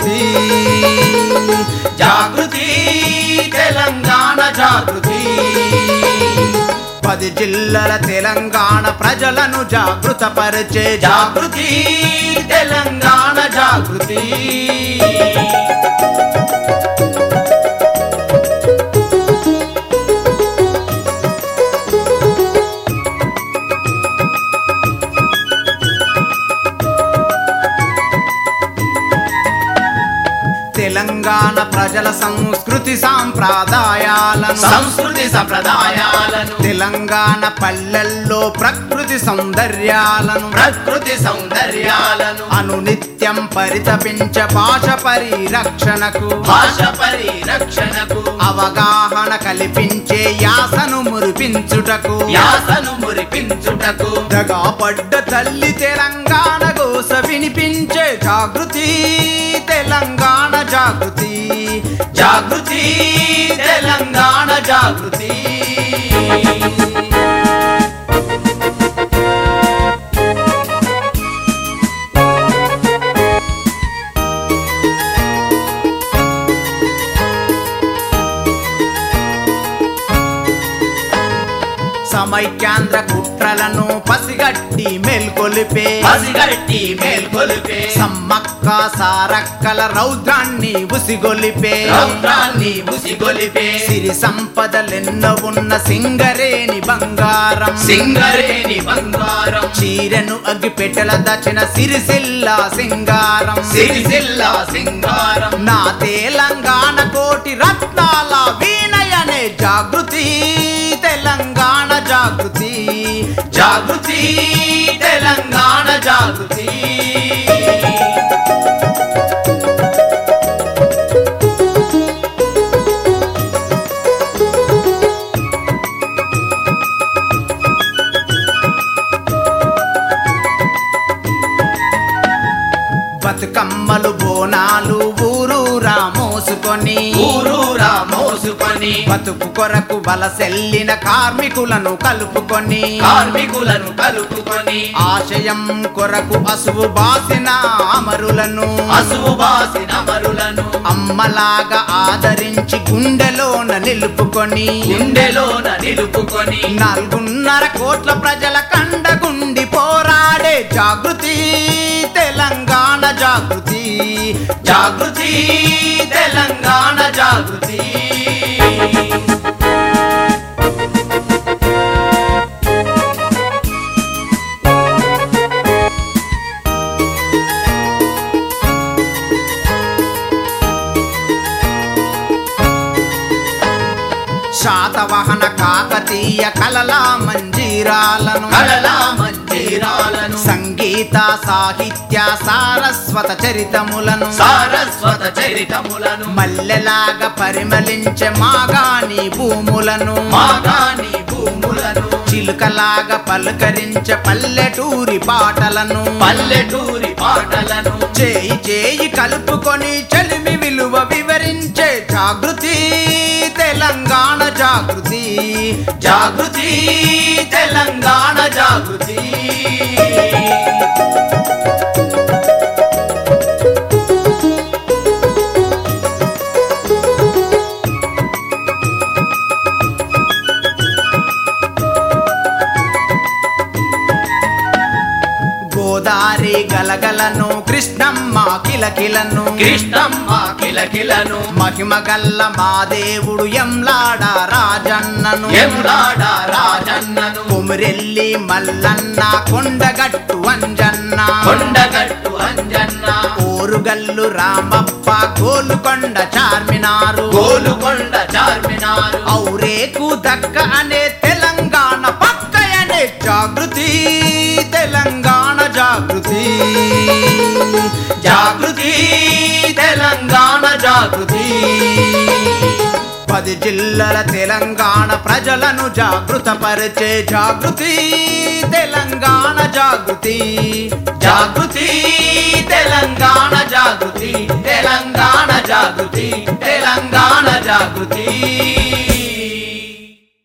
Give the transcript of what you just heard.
జాగృతి జాగృతి తెలంగాణ జాగృతి. పది జిల్లల తెలంగాణ ప్రజలను జాగృత పరిచే జాగృతి తెలంగాణ జాగృతి. తెలంగాణ ప్రజల సంస్కృతి సాంప్రదాయాలను సంస్కృతి సంప్రదాయాలను తెలంగాణ పల్లెల్లో ప్రకృతి సౌందర్యాలను ప్రకృతి సౌందర్యాలను అనునిత్యం పరితపించ భాష పరిరక్షణకు భాష పరిరక్షణకు అవగాహన కల్పించే యాసను మురిపించుటకు యాసను మురిపించుటకు దగాపడ్డ తల్లి వినిపించే జాగృతి తెలంగాణ జాగృతి. జాగృతి తెలంగాణ జాగృతి. సమైక్యాంధ్ర కుట్రలను పసిగట్టి మేల్కొలిపే. పసిగట్టి మేల్కొలిపే. సమ్మక్క సారక్కల రౌద్రాన్ని ఉసిగొలిపే. రౌద్రాన్ని ముసిగొలిపే సిరి సంపదలెన్నో ఉన్న సింగరేని బంగారం. సింగరేణి బంగారం. చీరెను అగ్గిపెట్టెల దచిన సిరిసిల్ల సింగారం. సిరిసిల్ల సింగారం. నా తెలంగాణ జాగృతి తెలంగాణ జాగృతి. బతుకమ్మలు బోనాలు బతుకు కొరకు వలసెల్లిన కార్మికులను కలుపుకొని కార్మికులను కలుపుకొని ఆశయం కొరకు అసువు బాసిన అమరులను అసువు బాసిన మరులను అమ్మలాగా ఆదరించి గుండెలోన నిలుపుకొని గుండెలోన నిలుపుకొని నాలుగున్నర కోట్ల ప్రజల కండగుండి పోరాడే జాగృతి తెలంగాణ జాగృతి. జాగృతి తెలంగాణ జాగృతి. శాతవాహన కాకతీయ కలల మంజీరాలను కళలా మందిరాలను సంగీత సాహిత్య సారస్వత చరితములను. సారస్వత చరితములను. మల్లెలాగా పరిమళించే మాగాని భూములను. మాగాని భూములను. చిలుకలాగా పలకరించే పల్లెటూరి పాటలను. పల్లెటూరి పాటలను. చేయి చేయి కలుపుకొని చలిమి విలువ వివరించే జాగృతి తెలంగాణ జాగృతి జాగృతి తెలంగాణ జాగృతి గోదారి గలగలను కృష్ణమ్మ కిలకిలను. కృష్ణమ్మ కిలకిలను. మహిమ గల్ల మా దేవుడు ఎంలాడ రాజన్నను. ఎములాడ రాజన్నను. కొమురెల్లి మల్లన్న కొండగట్టు అంజన్న. కొండగట్టు అంజన్న. ఓరుగల్లు రామప్ప గోలుకొండ చార్మినారు. గోలుకొండ చార్మినారు. ఔరేకు దక్క అనే జాగృతి పది జిల్లల తెలంగాణ ప్రజలను జాగృతపరిచే జాగృతి తెలంగాణ జాగృతి. జాగృతి తెలంగాణ జాగృతి తెలంగాణ జాగృతి తెలంగాణ జాగృతి.